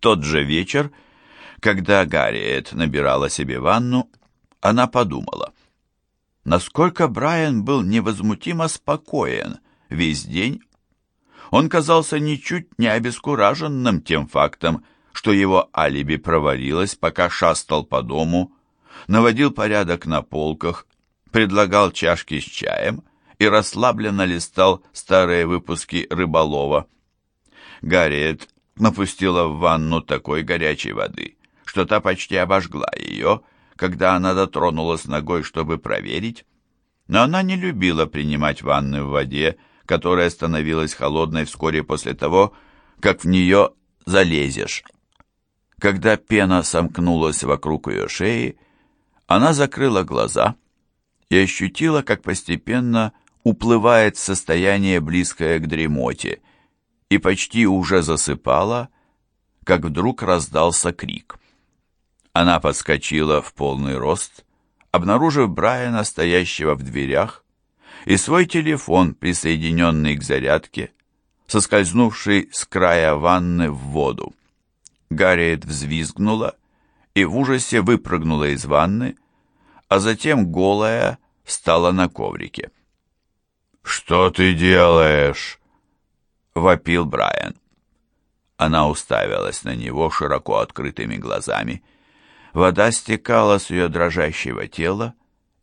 тот же вечер, когда Гарриет набирала себе ванну, она подумала, насколько Брайан был невозмутимо спокоен весь день. Он казался ничуть не обескураженным тем фактом, что его алиби провалилось, пока шастал по дому, наводил порядок на полках, предлагал чашки с чаем и расслабленно листал старые выпуски рыболова. Гарриет напустила в ванну такой горячей воды, что та почти обожгла ее, когда она дотронулась ногой, чтобы проверить. Но она не любила принимать ванны в воде, которая становилась холодной вскоре после того, как в нее залезешь. Когда пена сомкнулась вокруг ее шеи, она закрыла глаза и ощутила, как постепенно уплывает состояние, близкое к дремоте, и почти уже засыпала, как вдруг раздался крик. Она подскочила в полный рост, обнаружив Брайана, стоящего в дверях, и свой телефон, присоединенный к зарядке, соскользнувший с края ванны в воду. Гарриет взвизгнула и в ужасе выпрыгнула из ванны, а затем голая встала на коврике. «Что ты делаешь?» — вопил Брайан. Она уставилась на него широко открытыми глазами. Вода стекала с ее дрожащего тела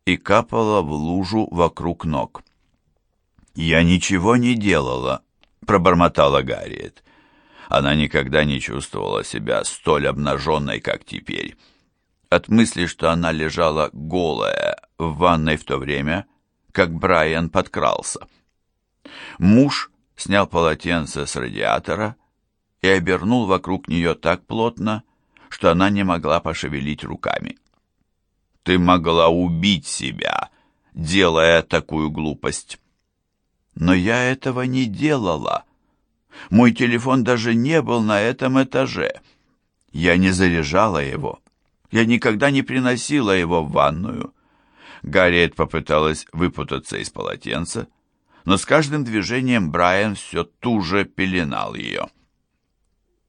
и капала в лужу вокруг ног. «Я ничего не делала», — пробормотала Гарриет. Она никогда не чувствовала себя столь обнаженной, как теперь. От мысли, что она лежала голая в ванной в то время, как Брайан подкрался. Муж снял полотенце с радиатора и обернул вокруг нее так плотно, что она не могла пошевелить руками. «Ты могла убить себя, делая такую глупость!» «Но я этого не делала. Мой телефон даже не был на этом этаже. Я не заряжала его. Я никогда не приносила его в ванную. Гарриет попыталась выпутаться из полотенца, но с каждым движением Брайан все туже пеленал ее.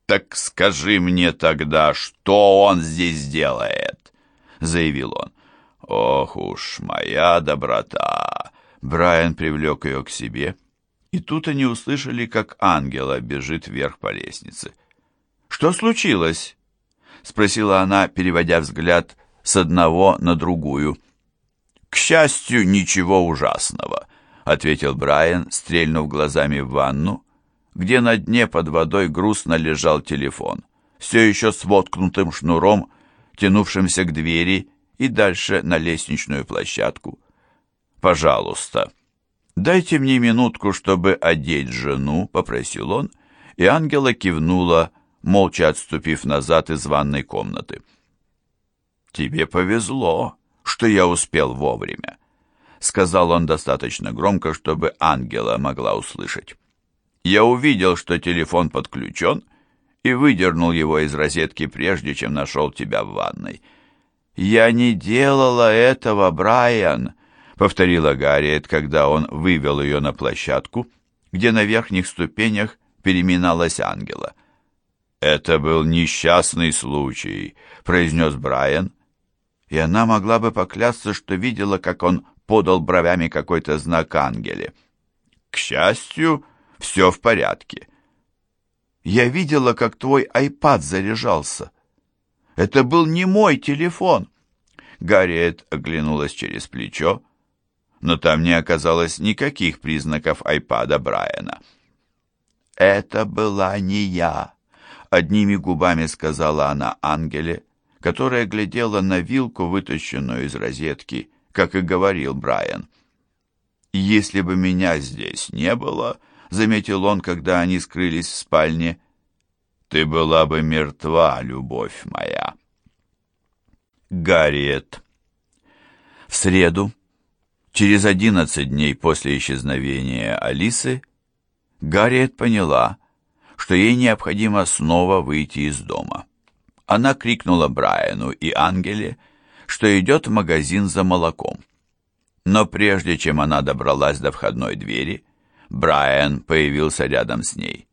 «Так скажи мне тогда, что он здесь делает?» — заявил он. «Ох уж, моя доброта!» Брайан привлек ее к себе, и тут они услышали, как ангела бежит вверх по лестнице. «Что случилось?» — спросила она, переводя взгляд с одного на другую. «К счастью, ничего ужасного», — ответил Брайан, стрельнув глазами в ванну, где на дне под водой грустно лежал телефон, все еще с воткнутым шнуром, тянувшимся к двери и дальше на лестничную площадку. «Пожалуйста, дайте мне минутку, чтобы одеть жену», — попросил он, и ангела кивнула, молча отступив назад из ванной комнаты. «Тебе повезло», что я успел вовремя», — сказал он достаточно громко, чтобы Ангела могла услышать. Я увидел, что телефон подключен, и выдернул его из розетки, прежде чем нашел тебя в ванной. «Я не делала этого, Брайан», — повторила Гарриет, когда он вывел ее на площадку, где на верхних ступенях переминалась ангела. «Это был несчастный случай», — произнес Брайан, и она могла бы поклясться, что видела, как он подал бровями какой-то знак ангеле. К счастью, все в порядке. Я видела, как твой айпад заряжался. Это был не мой телефон. Гарриет оглянулась через плечо, но там не оказалось никаких признаков айпада Брайана. «Это была не я», — одними губами сказала она Ангеле, которая глядела на вилку, вытащенную из розетки, как и говорил Брайан. «Если бы меня здесь не было», — заметил он, когда они скрылись в спальне, — «ты была бы мертва, любовь моя». Гарриет. В среду, через одиннадцать дней после исчезновения Алисы, Гарриет поняла, что ей необходимо снова выйти из дома она крикнула Брайану и Ангеле, что идет в магазин за молоком. Но прежде чем она добралась до входной двери, Брайан появился рядом с ней.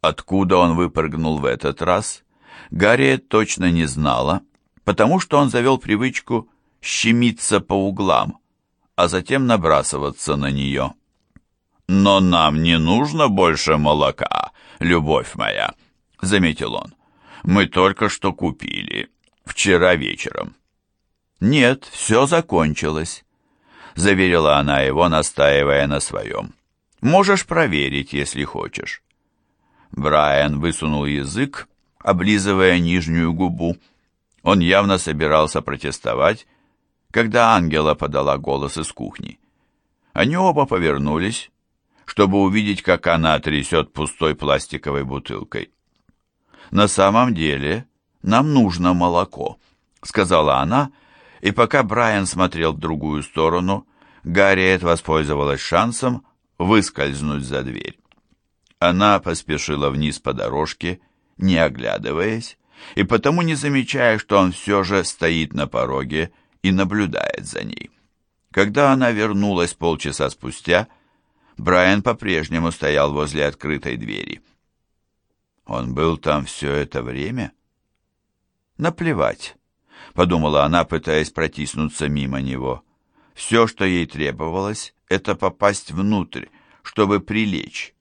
Откуда он выпрыгнул в этот раз, Гарриет точно не знала, потому что он завел привычку щемиться по углам, а затем набрасываться на нее. «Но нам не нужно больше молока, любовь моя», — заметил он. «Мы только что купили, вчера вечером». «Нет, все закончилось», — заверила она его, настаивая на своем. «Можешь проверить, если хочешь». Брайан высунул язык, облизывая нижнюю губу. Он явно собирался протестовать, когда Ангела подала голос из кухни. Они оба повернулись, чтобы увидеть, как она трясет пустой пластиковой бутылкой. «На самом деле нам нужно молоко», — сказала она, и пока Брайан смотрел в другую сторону, Гарриет воспользовалась шансом выскользнуть за дверь. Она поспешила вниз по дорожке, не оглядываясь, и потому не замечая, что он все же стоит на пороге и наблюдает за ней. Когда она вернулась полчаса спустя, Брайан по-прежнему стоял возле открытой двери. Он был там все это время? Наплевать, подумала она, пытаясь протиснуться мимо него. Все, что ей требовалось, это попасть внутрь, чтобы прилечь,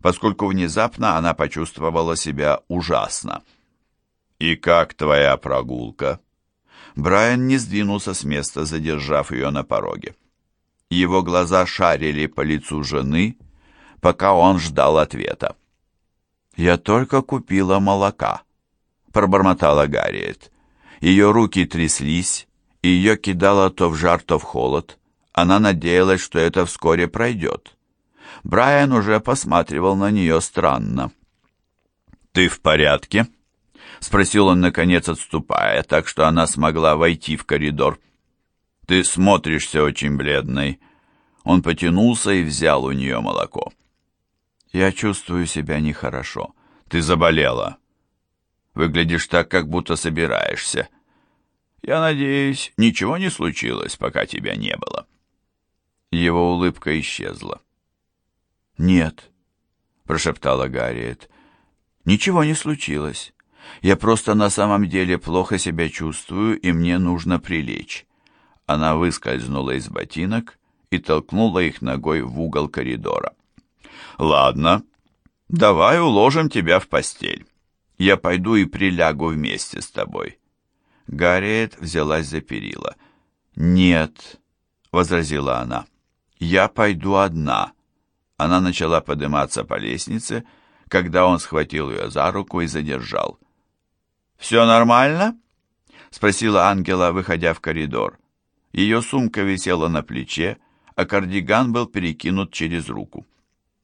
поскольку внезапно она почувствовала себя ужасно. «И как твоя прогулка?» Брайан не сдвинулся с места, задержав ее на пороге. Его глаза шарили по лицу жены, пока он ждал ответа. «Я только купила молока», — пробормотала Гарриет. Ее руки тряслись, и ее кидало то в жар, то в холод. Она надеялась, что это вскоре пройдет. Брайан уже посматривал на нее странно. «Ты в порядке?» — спросил он, наконец, отступая, так что она смогла войти в коридор. «Ты смотришься очень бледной». Он потянулся и взял у нее молоко. «Я чувствую себя нехорошо. Ты заболела. Выглядишь так, как будто собираешься. Я надеюсь, ничего не случилось, пока тебя не было». Его улыбка исчезла. «Нет», — прошептала Гарриет, — «ничего не случилось. Я просто на самом деле плохо себя чувствую, и мне нужно прилечь». Она выскользнула из ботинок и толкнула их ногой в угол коридора. «Ладно, давай уложим тебя в постель. Я пойду и прилягу вместе с тобой». Гарриет взялась за перила. «Нет», — возразила она, — «я пойду одна». Она начала подниматься по лестнице, когда он схватил ее за руку и задержал. «Все нормально?» — спросила Ангела, выходя в коридор. Ее сумка висела на плече, а кардиган был перекинут через руку.